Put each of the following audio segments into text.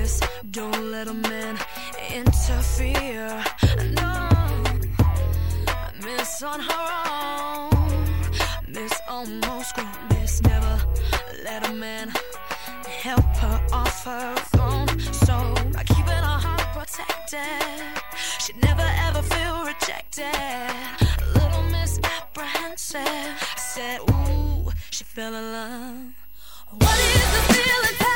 Miss Don't Let a Man Interfere, no, I Miss On Her Own, Miss Almost Grown, Miss Never Let a Man help her off her throne. So by keeping her heart protected, she'd never ever feel rejected. A little misapprehensive. Said, Ooh, she fell in love. What is the feeling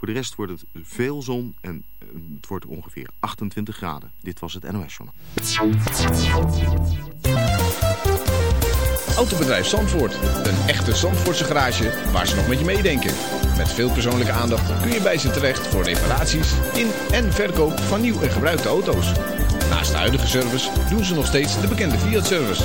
Voor de rest wordt het veel zon en eh, het wordt ongeveer 28 graden. Dit was het NOS Journal. Autobedrijf Zandvoort. Een echte Zandvoortse garage waar ze nog met je meedenken. Met veel persoonlijke aandacht kun je bij ze terecht voor reparaties in en verkoop van nieuw en gebruikte auto's. Naast de huidige service doen ze nog steeds de bekende Fiat-service.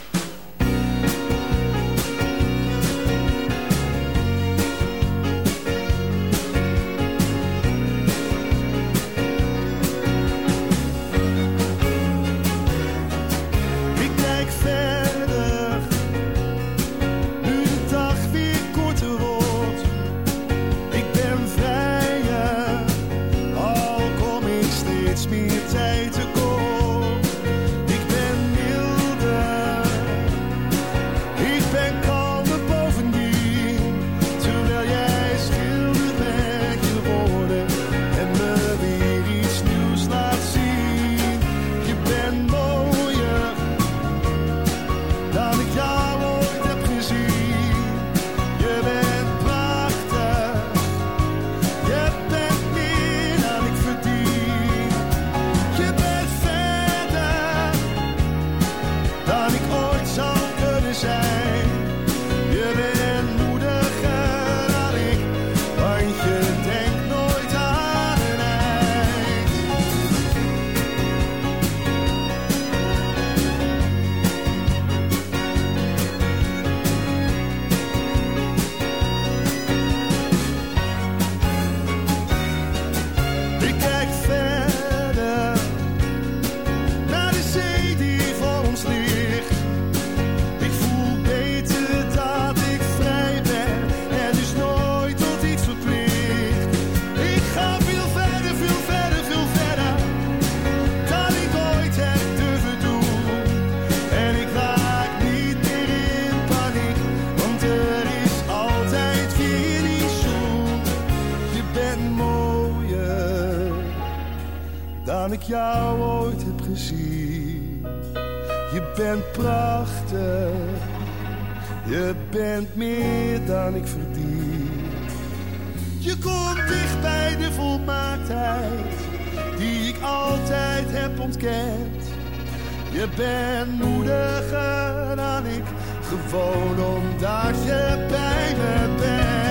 Je bent moediger dan ik, gewoon omdat je bij me bent.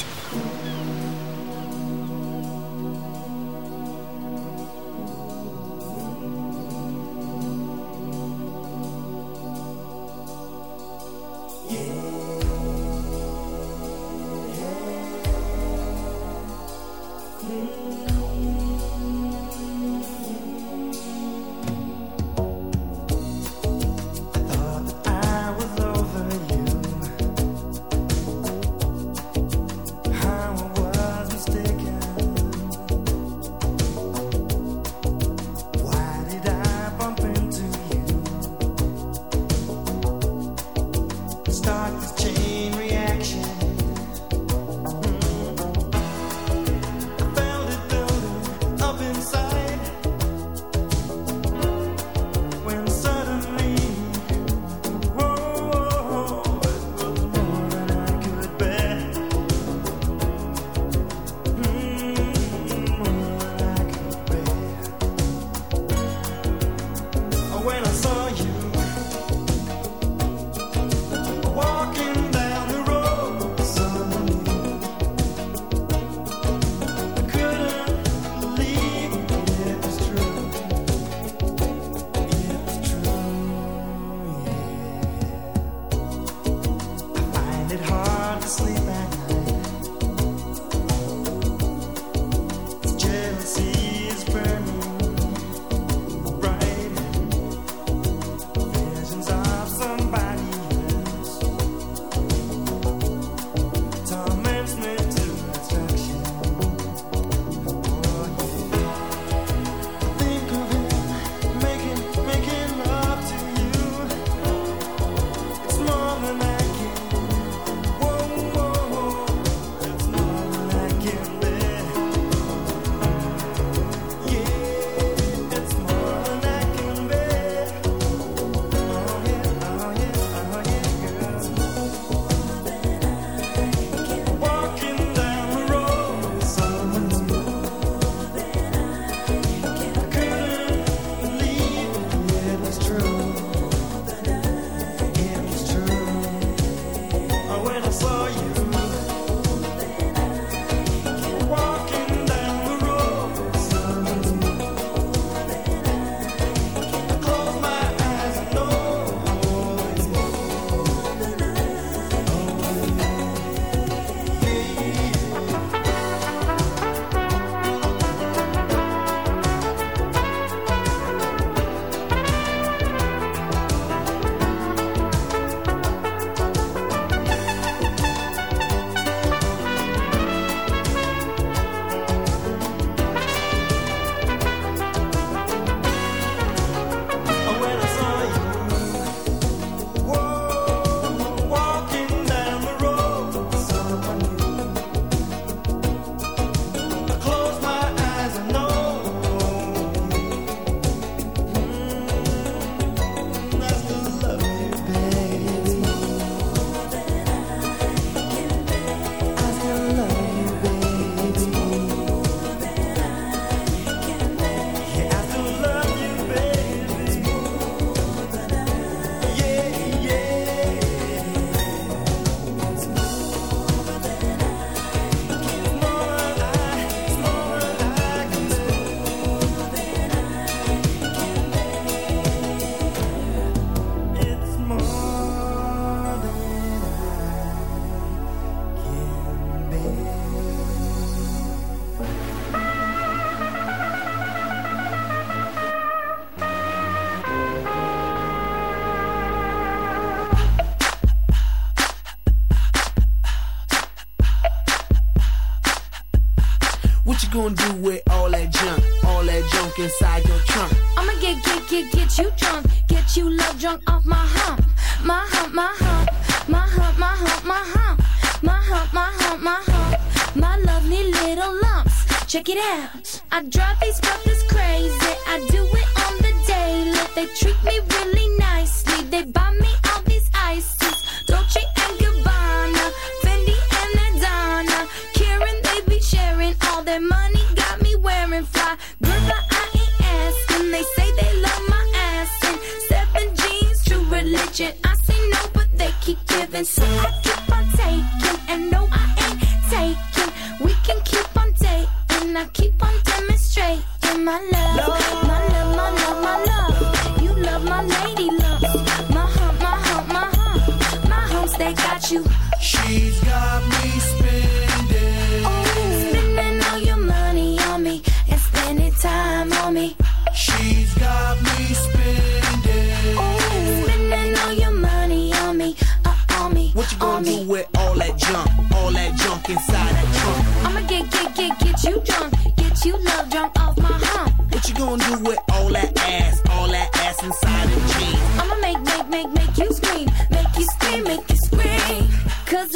I keep on demonstrating my love. Love,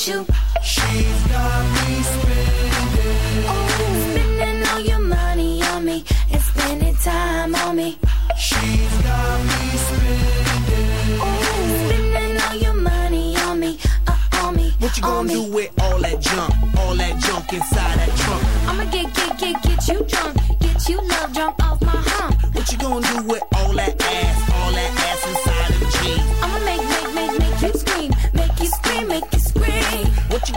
got you. She's got me spending. Oh, spending all your money on me and spending time on me. She's got me spending. Oh, spending all your money on me, uh, on me. What you gonna me. do with all that junk? All that junk inside that trunk? I'ma get, get, get, get you drunk, get you love drunk off my hump. What you gonna do with all that ass? All that ass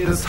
haters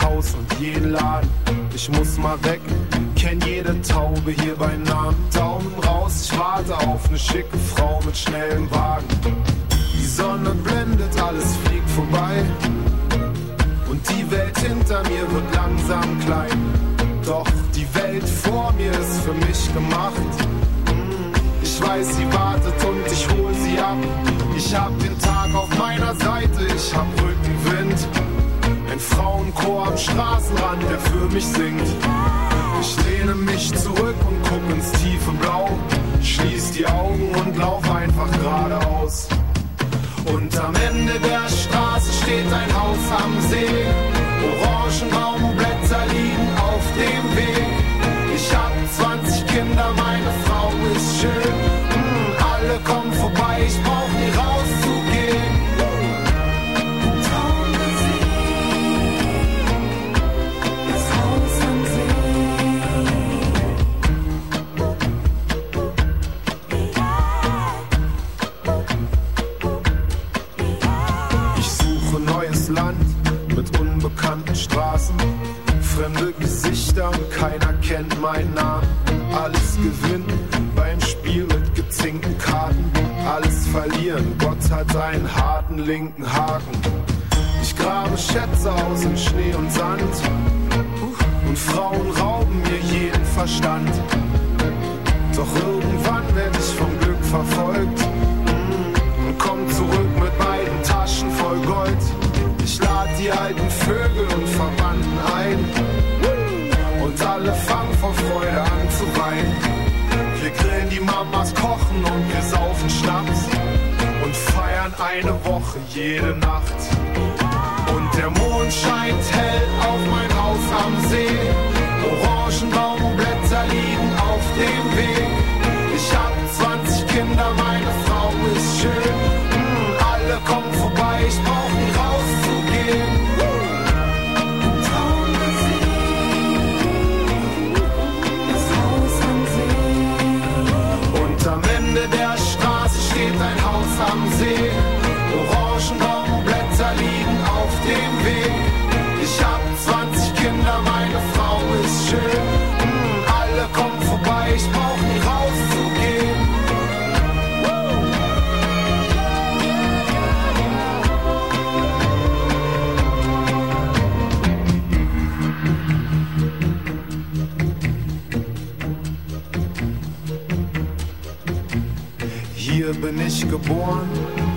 Hier bin ich geboren,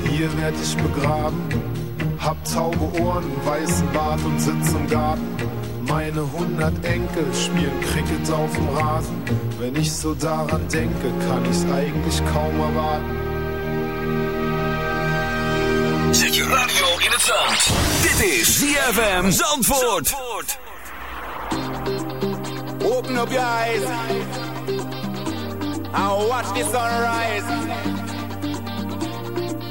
hier werd ich begraben. Hab taube Ohren, weißen Bart und sitz im Garten. Meine hundert Enkel spielen Cricket auf dem Rasen. Wenn ich so daran denke, kann ich's eigentlich kaum erwarten. Zet je radio in het zand. Dit is ZFM Zandvoort. Zandvoort. Open up your eyes and watch the sunrise.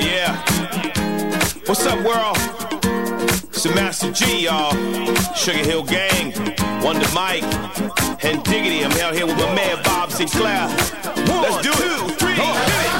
Yeah. What's up, world? It's the Master Gee, y'all. Sugar Hill Gang, Wonder Mike, and Diggity. I'm out here with my man Bob Sinclar. Let's do it. Two, three, hit it.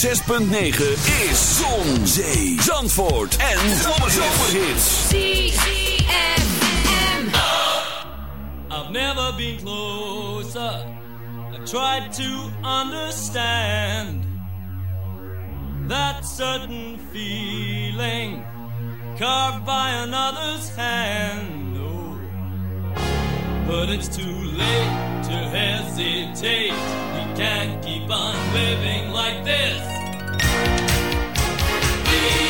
106.9 is Zon, Zee, Zandvoort en Zomerhits. ZFM. I've never been closer. I tried to understand that certain feeling carved by another's hand. Oh, but it's too late to hesitate can't keep on living like this. Please.